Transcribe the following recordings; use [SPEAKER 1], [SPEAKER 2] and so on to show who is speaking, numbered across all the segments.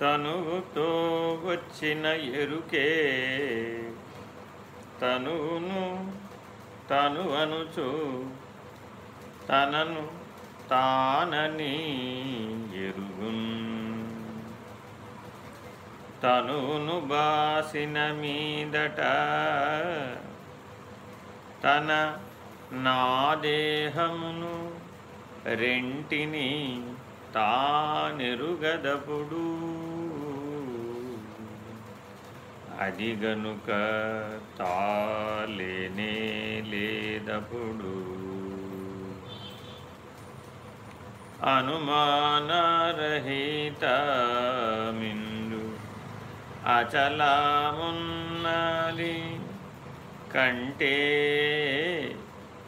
[SPEAKER 1] తనువుతో వచ్చిన ఎరుకే తనువును తను అనుచు తనను తానని ఎరుగున్. తనును బాసిన మీదట తన నా దేహమును రెంటిని తానెరుగదపుడు. అది గనుక తాలేనే లేదపుడు. అనుమానరహిత మిందు అచలమున్నది కంటే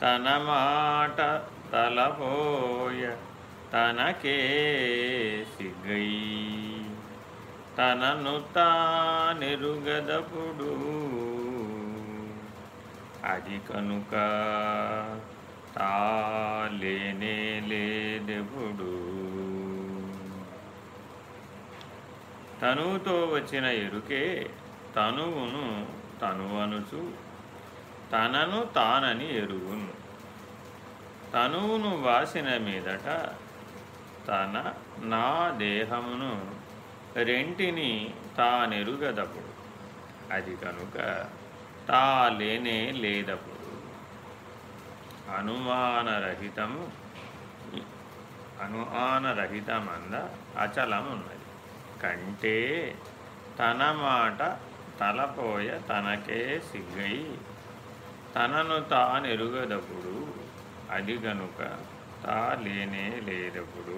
[SPEAKER 1] తన మాట తలపోయ తనకే సిగ్గై. తనను తానెరుగదపుడు అది కనుక తాలేనే లేదెప్పుడు. తనువుతో వచ్చిన ఎరుకే తనువును తనువనుచు తనను తానని ఎరుగును. తనువును వాసిన మీదట తన నా దేహమును రెంటిని తానెరుగదప్పుడు. అది కనుక తా లేనే లేదప్పుడు. అనుమానరహితము అనుమానరహితమంద అచలమున్నది. కంటే తన మాట తలపోయ తనకే సిగ్గయి తనను తానెరుగదప్పుడు. అది గనుక లేనే లేదప్పుడు